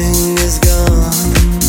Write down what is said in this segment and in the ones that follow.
is gone.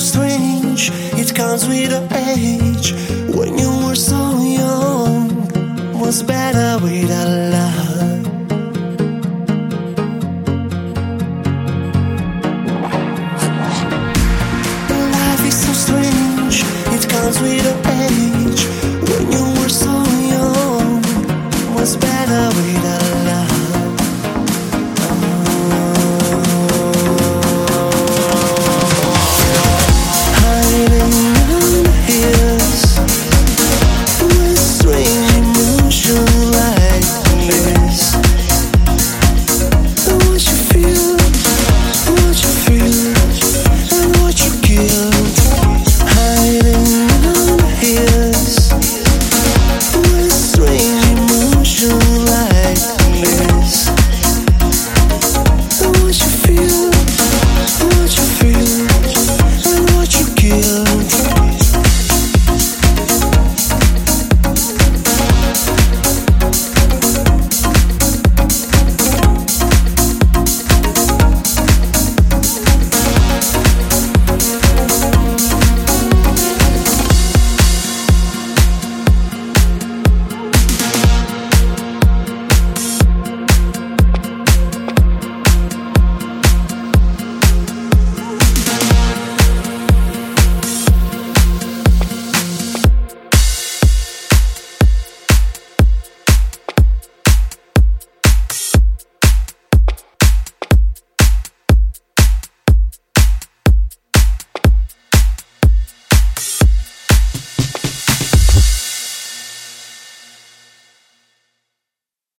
So strange, it comes with age. When you were so young, was better without love. Life is so strange, it comes with.